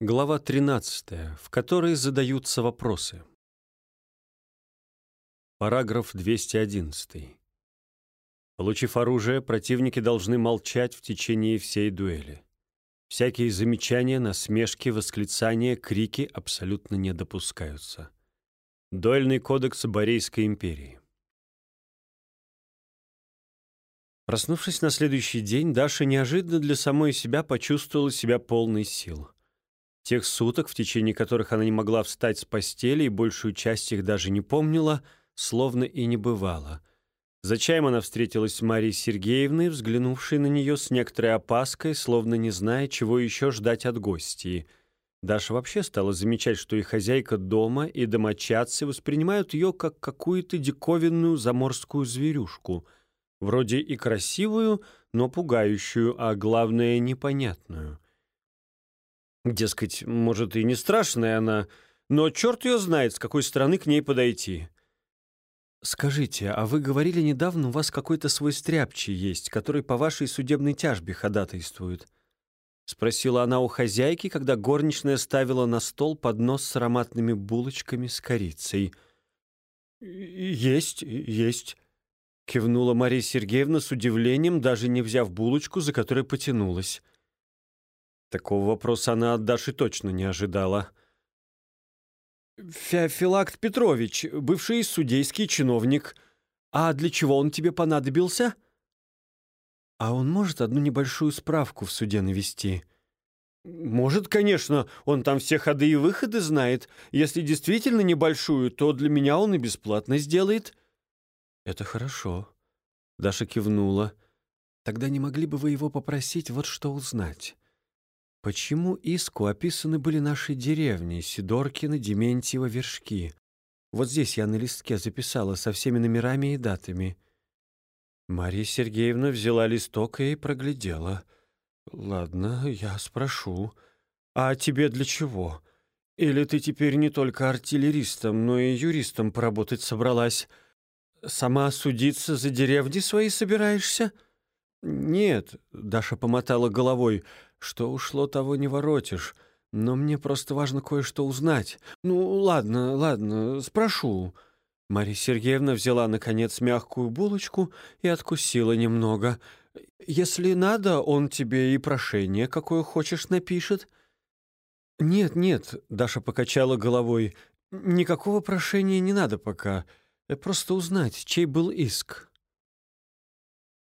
Глава 13, в которой задаются вопросы. Параграф 211. Получив оружие, противники должны молчать в течение всей дуэли. Всякие замечания, насмешки, восклицания, крики абсолютно не допускаются. Дуэльный кодекс Борейской империи. Проснувшись на следующий день, Даша неожиданно для самой себя почувствовала себя полной сил. Тех суток, в течение которых она не могла встать с постели и большую часть их даже не помнила, словно и не бывало. За чаем она встретилась с Марией Сергеевной, взглянувшей на нее с некоторой опаской, словно не зная, чего еще ждать от гостей. Даша вообще стала замечать, что и хозяйка дома, и домочадцы воспринимают ее как какую-то диковинную заморскую зверюшку — Вроде и красивую, но пугающую, а главное, непонятную. Дескать, может, и не страшная она, но черт ее знает, с какой стороны к ней подойти. «Скажите, а вы говорили недавно, у вас какой-то свой стряпчий есть, который по вашей судебной тяжбе ходатайствует?» — спросила она у хозяйки, когда горничная ставила на стол поднос с ароматными булочками с корицей. «Есть, есть», Кивнула Мария Сергеевна с удивлением, даже не взяв булочку, за которой потянулась. Такого вопроса она от Даши точно не ожидала. «Феофилакт Петрович, бывший судейский чиновник. А для чего он тебе понадобился?» «А он может одну небольшую справку в суде навести?» «Может, конечно, он там все ходы и выходы знает. Если действительно небольшую, то для меня он и бесплатно сделает». «Это хорошо», — Даша кивнула. «Тогда не могли бы вы его попросить вот что узнать? Почему иску описаны были наши деревни, Сидоркина, Дементьева, Вершки? Вот здесь я на листке записала со всеми номерами и датами». Мария Сергеевна взяла листок и проглядела. «Ладно, я спрошу. А тебе для чего? Или ты теперь не только артиллеристом, но и юристом поработать собралась?» Сама судиться за деревни свои собираешься?» «Нет», — Даша помотала головой, — «что ушло, того не воротишь. Но мне просто важно кое-что узнать. Ну, ладно, ладно, спрошу». Мария Сергеевна взяла, наконец, мягкую булочку и откусила немного. «Если надо, он тебе и прошение, какое хочешь, напишет». «Нет, нет», — Даша покачала головой, — «никакого прошения не надо пока». Э, просто узнать, чей был иск».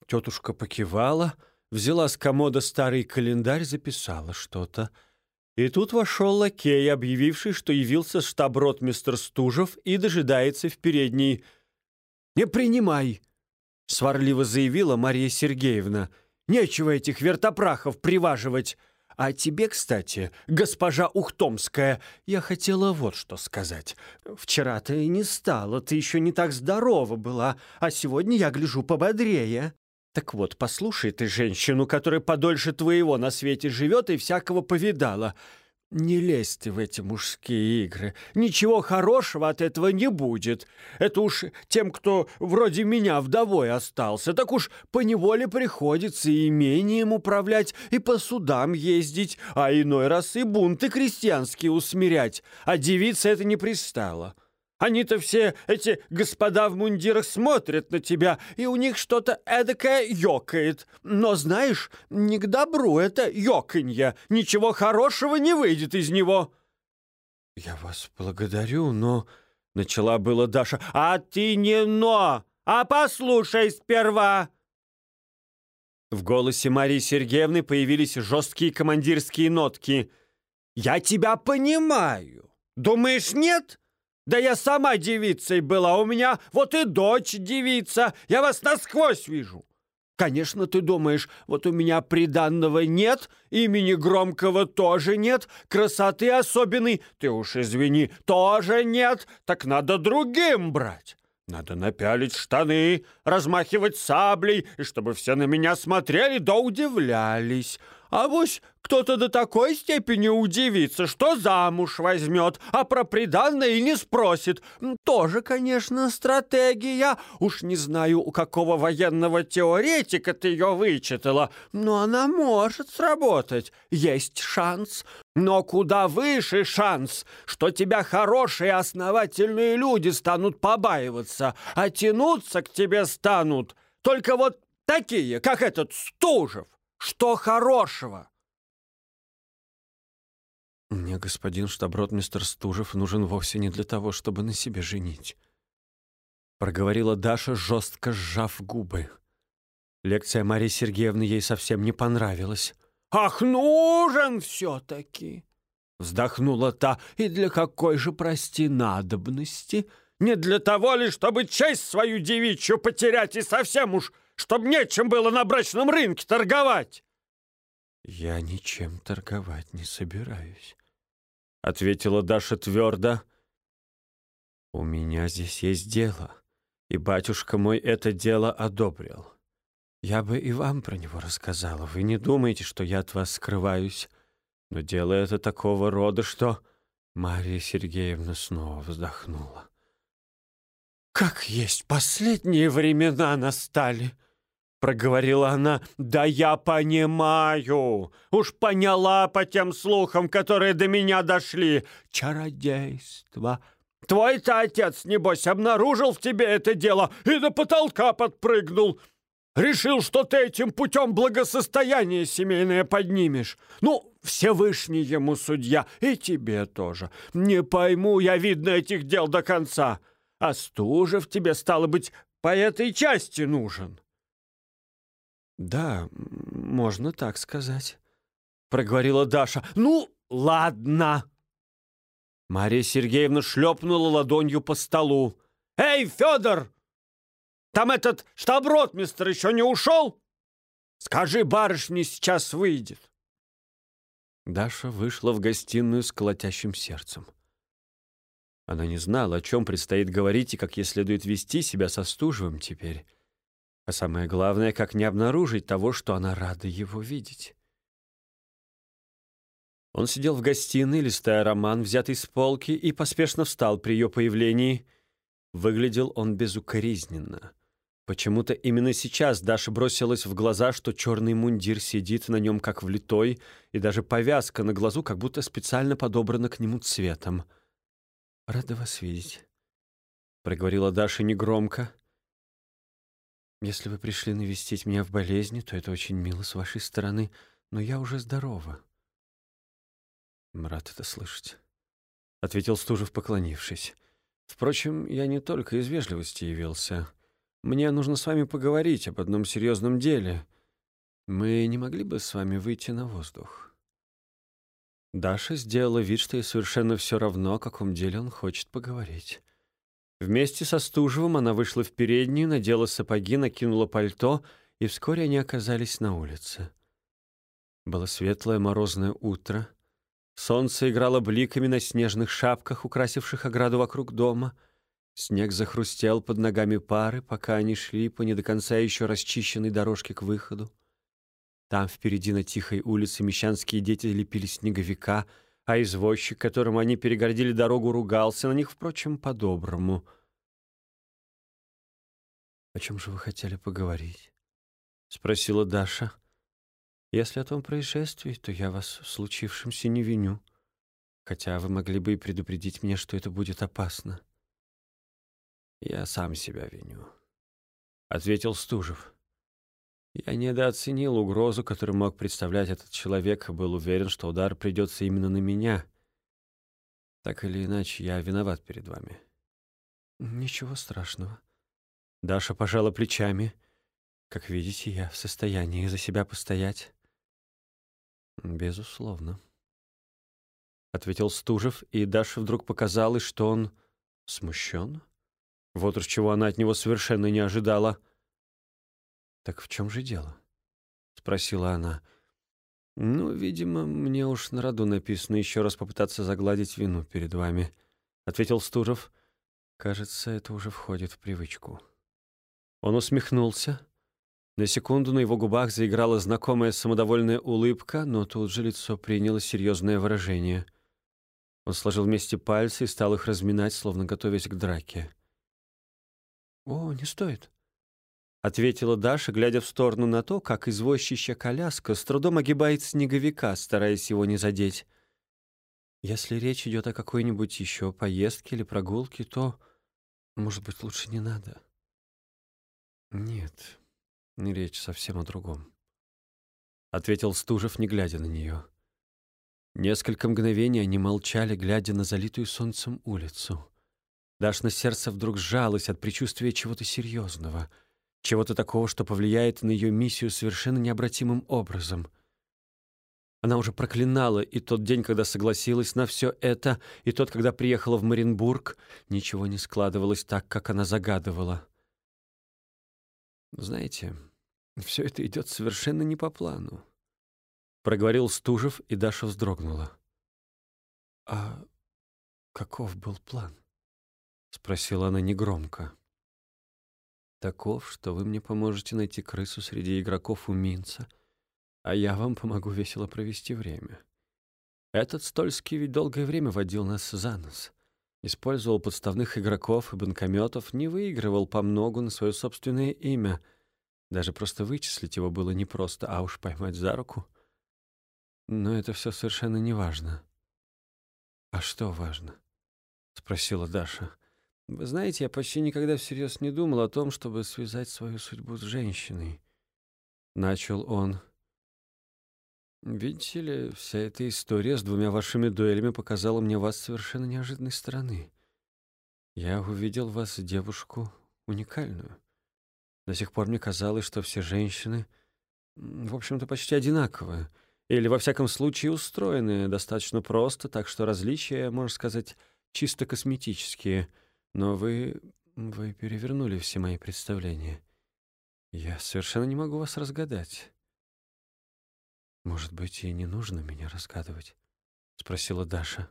Тетушка покивала, взяла с комода старый календарь, записала что-то. И тут вошел лакей, объявивший, что явился штаб-ротмистр Стужев и дожидается в передней. «Не принимай!» — сварливо заявила Мария Сергеевна. «Нечего этих вертопрахов приваживать!» А тебе, кстати, госпожа Ухтомская, я хотела вот что сказать. Вчера ты не стала, ты еще не так здорова была, а сегодня я гляжу пободрее. Так вот, послушай ты женщину, которая подольше твоего на свете живет и всякого повидала. Не лезь ты в эти мужские игры. Ничего хорошего от этого не будет. Это уж тем, кто вроде меня вдовой остался, так уж поневоле приходится и имением управлять, и по судам ездить, а иной раз и бунты крестьянские усмирять. А девица это не пристало. Они-то все, эти господа в мундирах, смотрят на тебя, и у них что-то эдакое ёкает. Но, знаешь, не к добру это ёканье. Ничего хорошего не выйдет из него». «Я вас благодарю, но...» — начала была Даша. «А ты не «но», а послушай сперва!» В голосе Марии Сергеевны появились жесткие командирские нотки. «Я тебя понимаю. Думаешь, нет?» Да я сама девицей была, у меня вот и дочь девица, я вас насквозь вижу. Конечно, ты думаешь, вот у меня приданного нет, имени громкого тоже нет, красоты особенной, ты уж извини, тоже нет, так надо другим брать. Надо напялить штаны, размахивать саблей, и чтобы все на меня смотрели да удивлялись. А вось кто-то до такой степени удивится, что замуж возьмет, а про приданное и не спросит. Тоже, конечно, стратегия. Уж не знаю, у какого военного теоретика ты ее вычитала, но она может сработать. Есть шанс. Но куда выше шанс, что тебя хорошие основательные люди станут побаиваться, а тянуться к тебе станут только вот такие, как этот Стужев. Что хорошего? Мне господин штаб-ротмистр Стужев нужен вовсе не для того, чтобы на себе женить. Проговорила Даша, жестко сжав губы. Лекция Марии Сергеевны ей совсем не понравилась. «Ах, нужен все-таки!» Вздохнула та. «И для какой же, прости, надобности? Не для того ли, чтобы честь свою девичью потерять и совсем уж, чтобы нечем было на брачном рынке торговать?» «Я ничем торговать не собираюсь», — ответила Даша твердо. «У меня здесь есть дело, и батюшка мой это дело одобрил. Я бы и вам про него рассказала. Вы не думаете, что я от вас скрываюсь, но дело это такого рода, что...» Мария Сергеевна снова вздохнула. «Как есть последние времена настали!» — проговорила она. «Да я понимаю! Уж поняла по тем слухам, которые до меня дошли. Чародейство! Твой-то отец, небось, обнаружил в тебе это дело и до потолка подпрыгнул. Решил, что ты этим путем благосостояние семейное поднимешь. Ну, Всевышний ему судья, и тебе тоже. Не пойму я, видно, этих дел до конца. А Стужев тебе, стало быть, по этой части нужен». «Да, можно так сказать», — проговорила Даша. «Ну, ладно». Мария Сергеевна шлепнула ладонью по столу. «Эй, Федор! Там этот штаб-ротмистр еще не ушел? Скажи, барышне сейчас выйдет». Даша вышла в гостиную с колотящим сердцем. Она не знала, о чем предстоит говорить и как ей следует вести себя со Стужевым теперь. А самое главное, как не обнаружить того, что она рада его видеть. Он сидел в гостиной, листая роман, взятый с полки, и поспешно встал при ее появлении. Выглядел он безукоризненно. Почему-то именно сейчас Даша бросилась в глаза, что черный мундир сидит на нем как влитой, и даже повязка на глазу как будто специально подобрана к нему цветом. «Рада вас видеть», — проговорила Даша негромко. Если вы пришли навестить меня в болезни, то это очень мило с вашей стороны, но я уже здорова. Рад это слышать, — ответил Стужев, поклонившись. Впрочем, я не только из вежливости явился. Мне нужно с вами поговорить об одном серьезном деле. Мы не могли бы с вами выйти на воздух? Даша сделала вид, что ей совершенно все равно, о каком деле он хочет поговорить. Вместе со Стужевым она вышла в переднюю, надела сапоги, накинула пальто, и вскоре они оказались на улице. Было светлое морозное утро. Солнце играло бликами на снежных шапках, украсивших ограду вокруг дома. Снег захрустел под ногами пары, пока они шли по не до конца еще расчищенной дорожке к выходу. Там впереди на тихой улице мещанские дети лепили снеговика — а извозчик, которому они перегородили дорогу, ругался на них, впрочем, по-доброму. «О чем же вы хотели поговорить?» — спросила Даша. «Если о том происшествии, то я вас в случившемся не виню, хотя вы могли бы и предупредить меня, что это будет опасно». «Я сам себя виню», — ответил Стужев. Я недооценил угрозу, которую мог представлять этот человек, и был уверен, что удар придется именно на меня. Так или иначе, я виноват перед вами. Ничего страшного. Даша пожала плечами. Как видите, я в состоянии за себя постоять. Безусловно. Ответил Стужев, и Даше вдруг показалось, что он смущен. Вот уж чего она от него совершенно не ожидала — «Так в чем же дело?» — спросила она. «Ну, видимо, мне уж на роду написано еще раз попытаться загладить вину перед вами», — ответил Стужев. «Кажется, это уже входит в привычку». Он усмехнулся. На секунду на его губах заиграла знакомая самодовольная улыбка, но тут же лицо приняло серьезное выражение. Он сложил вместе пальцы и стал их разминать, словно готовясь к драке. «О, не стоит», — ответила Даша, глядя в сторону на то, как извозчища коляска с трудом огибает снеговика, стараясь его не задеть. «Если речь идет о какой-нибудь еще поездке или прогулке, то, может быть, лучше не надо». «Нет, речь совсем о другом», — ответил Стужев, не глядя на нее. Несколько мгновений они молчали, глядя на залитую солнцем улицу. Дашна сердце вдруг сжалось от предчувствия чего-то серьезного — чего-то такого, что повлияет на ее миссию совершенно необратимым образом. Она уже проклинала и тот день, когда согласилась на все это, и тот, когда приехала в Маринбург, ничего не складывалось так, как она загадывала. «Знаете, все это идет совершенно не по плану», — проговорил Стужев, и Даша вздрогнула. «А каков был план?» — спросила она негромко таков, что вы мне поможете найти крысу среди игроков у Минца, а я вам помогу весело провести время. Этот Стольский ведь долгое время водил нас за нос. Использовал подставных игроков и банкометов, не выигрывал по многу на свое собственное имя. Даже просто вычислить его было непросто, а уж поймать за руку. Но это все совершенно не важно. «А что важно?» — спросила Даша. Вы знаете, я почти никогда всерьез не думал о том, чтобы связать свою судьбу с женщиной. Начал он. Видите ли, вся эта история с двумя вашими дуэлями показала мне вас совершенно неожиданной стороны. Я увидел вас девушку уникальную. До сих пор мне казалось, что все женщины, в общем-то, почти одинаковые, или, во всяком случае, устроены достаточно просто, так что различия, можно сказать, чисто косметические — но вы... вы перевернули все мои представления. Я совершенно не могу вас разгадать. Может быть, и не нужно меня разгадывать? Спросила Даша.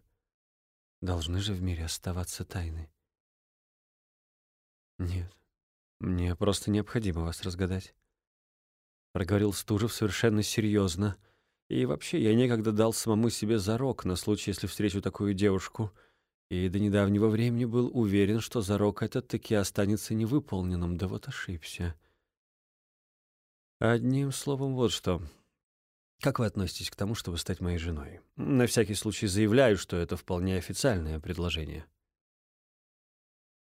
Должны же в мире оставаться тайны. Нет, мне просто необходимо вас разгадать. Проговорил Стужев совершенно серьезно. И вообще, я некогда дал самому себе зарок на случай, если встречу такую девушку — и до недавнего времени был уверен, что зарок этот таки останется невыполненным, да вот ошибся. Одним словом, вот что. Как вы относитесь к тому, чтобы стать моей женой? На всякий случай заявляю, что это вполне официальное предложение.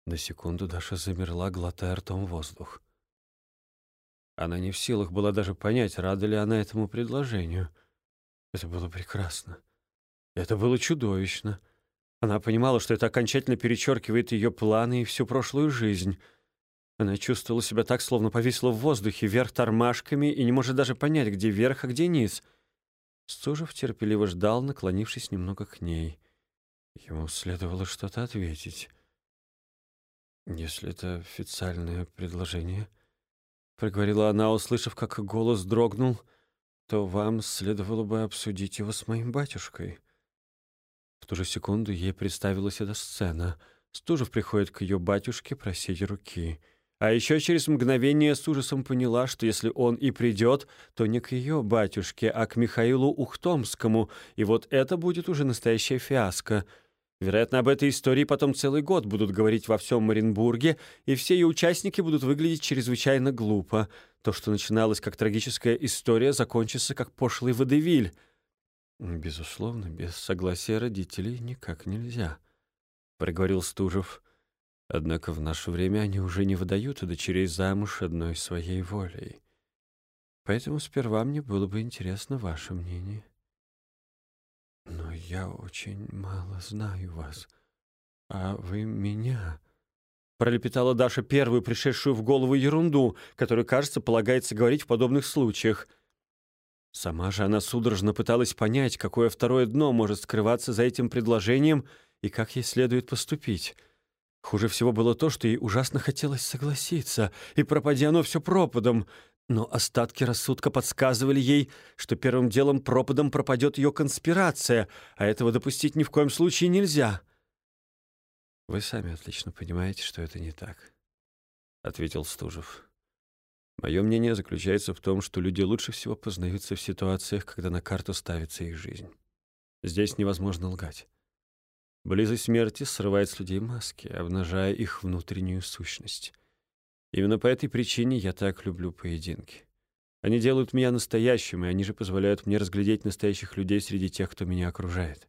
На секунду Даша замерла, глотая ртом воздух. Она не в силах была даже понять, рада ли она этому предложению. Это было прекрасно. Это было чудовищно. Она понимала, что это окончательно перечеркивает ее планы и всю прошлую жизнь. Она чувствовала себя так, словно повисла в воздухе, вверх тормашками, и не может даже понять, где верх, а где низ. Стужев терпеливо ждал, наклонившись немного к ней. Ему следовало что-то ответить. «Если это официальное предложение», — проговорила она, услышав, как голос дрогнул, «то вам следовало бы обсудить его с моим батюшкой». В ту же секунду ей представилась эта сцена. Стужев приходит к ее батюшке просить руки. А еще через мгновение с ужасом поняла, что если он и придет, то не к ее батюшке, а к Михаилу Ухтомскому, и вот это будет уже настоящая фиаско. Вероятно, об этой истории потом целый год будут говорить во всем Маринбурге, и все ее участники будут выглядеть чрезвычайно глупо. То, что начиналось как трагическая история, закончится как пошлый водевиль. «Безусловно, без согласия родителей никак нельзя», — проговорил Стужев. «Однако в наше время они уже не выдают дочерей замуж одной своей волей. Поэтому сперва мне было бы интересно ваше мнение». «Но я очень мало знаю вас, а вы меня...» Пролепетала Даша первую пришедшую в голову ерунду, которую, кажется, полагается говорить в подобных случаях — Сама же она судорожно пыталась понять, какое второе дно может скрываться за этим предложением и как ей следует поступить. Хуже всего было то, что ей ужасно хотелось согласиться, и пропади оно все пропадом. Но остатки рассудка подсказывали ей, что первым делом пропадом пропадет ее конспирация, а этого допустить ни в коем случае нельзя. «Вы сами отлично понимаете, что это не так», — ответил Стужев. Мое мнение заключается в том, что люди лучше всего познаются в ситуациях, когда на карту ставится их жизнь. Здесь невозможно лгать. Близость смерти срывает с людей маски, обнажая их внутреннюю сущность. Именно по этой причине я так люблю поединки. Они делают меня настоящим, и они же позволяют мне разглядеть настоящих людей среди тех, кто меня окружает.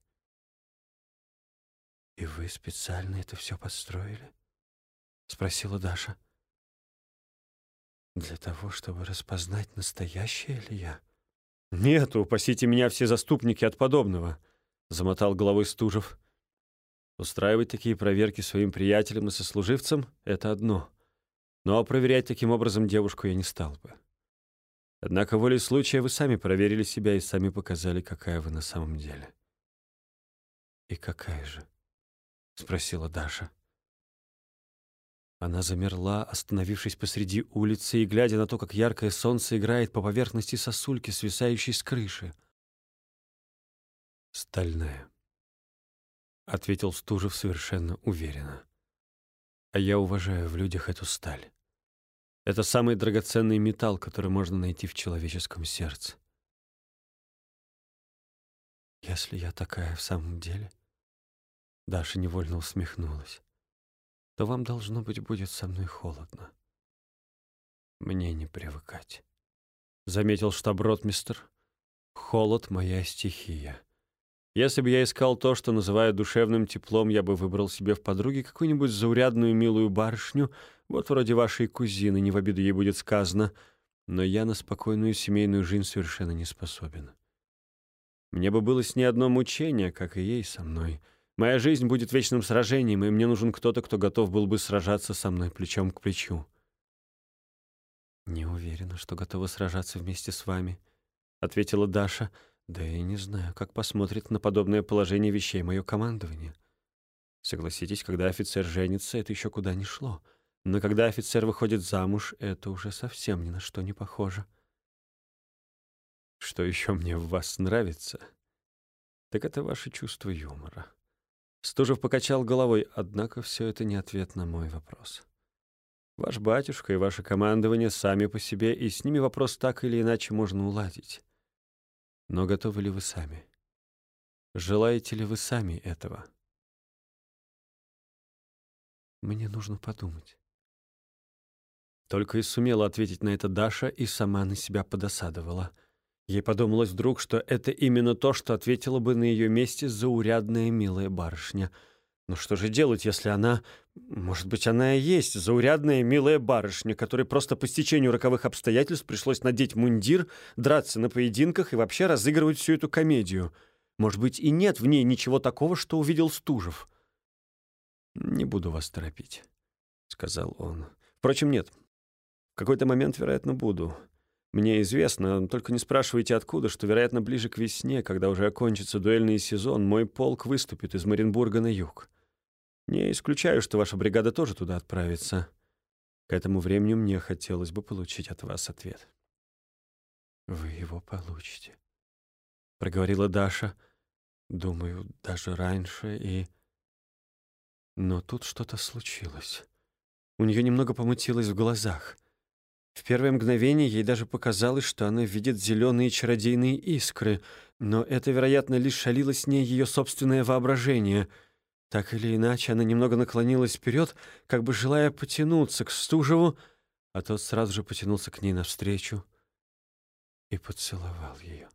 «И вы специально это все построили?» — спросила Даша. «Для того, чтобы распознать, настоящее ли я?» «Нет, упасите меня все заступники от подобного», — замотал головой Стужев. «Устраивать такие проверки своим приятелям и сослуживцам — это одно. Но проверять таким образом девушку я не стал бы. Однако волей случая вы сами проверили себя и сами показали, какая вы на самом деле». «И какая же?» — спросила Даша. Она замерла, остановившись посреди улицы и глядя на то, как яркое солнце играет по поверхности сосульки, свисающей с крыши. «Стальная», — ответил Стужев совершенно уверенно. «А я уважаю в людях эту сталь. Это самый драгоценный металл, который можно найти в человеческом сердце». «Если я такая в самом деле...» Даша невольно усмехнулась. То вам, должно быть, будет со мной холодно. Мне не привыкать. Заметил штаб-ротмистр. Холод — моя стихия. Если бы я искал то, что называют душевным теплом, я бы выбрал себе в подруге какую-нибудь заурядную милую барышню, вот вроде вашей кузины, не в обиду ей будет сказано, но я на спокойную семейную жизнь совершенно не способен. Мне бы было с ней одно мучение, как и ей со мной — Моя жизнь будет вечным сражением, и мне нужен кто-то, кто готов был бы сражаться со мной плечом к плечу. «Не уверена, что готова сражаться вместе с вами», — ответила Даша. «Да и не знаю, как посмотрит на подобное положение вещей мое командование. Согласитесь, когда офицер женится, это еще куда ни шло. Но когда офицер выходит замуж, это уже совсем ни на что не похоже». «Что еще мне в вас нравится?» «Так это ваше чувство юмора». Стужев покачал головой, однако все это не ответ на мой вопрос. Ваш батюшка и ваше командование сами по себе, и с ними вопрос так или иначе можно уладить. Но готовы ли вы сами? Желаете ли вы сами этого? Мне нужно подумать. Только и сумела ответить на это Даша и сама на себя подосадовала — Ей подумалось вдруг, что это именно то, что ответила бы на ее месте заурядная милая барышня. Но что же делать, если она... Может быть, она и есть заурядная милая барышня, которой просто по стечению роковых обстоятельств пришлось надеть мундир, драться на поединках и вообще разыгрывать всю эту комедию. Может быть, и нет в ней ничего такого, что увидел Стужев. «Не буду вас торопить», — сказал он. «Впрочем, нет. В какой-то момент, вероятно, буду». Мне известно, только не спрашивайте откуда, что, вероятно, ближе к весне, когда уже окончится дуэльный сезон, мой полк выступит из Маринбурга на юг. Не исключаю, что ваша бригада тоже туда отправится. К этому времени мне хотелось бы получить от вас ответ. «Вы его получите», — проговорила Даша. «Думаю, даже раньше и...» Но тут что-то случилось. У нее немного помутилось в глазах — в первое мгновение ей даже показалось, что она видит зеленые чародейные искры, но это, вероятно, лишь шалило с ней ее собственное воображение. Так или иначе, она немного наклонилась вперед, как бы желая потянуться к Стужеву, а тот сразу же потянулся к ней навстречу и поцеловал ее.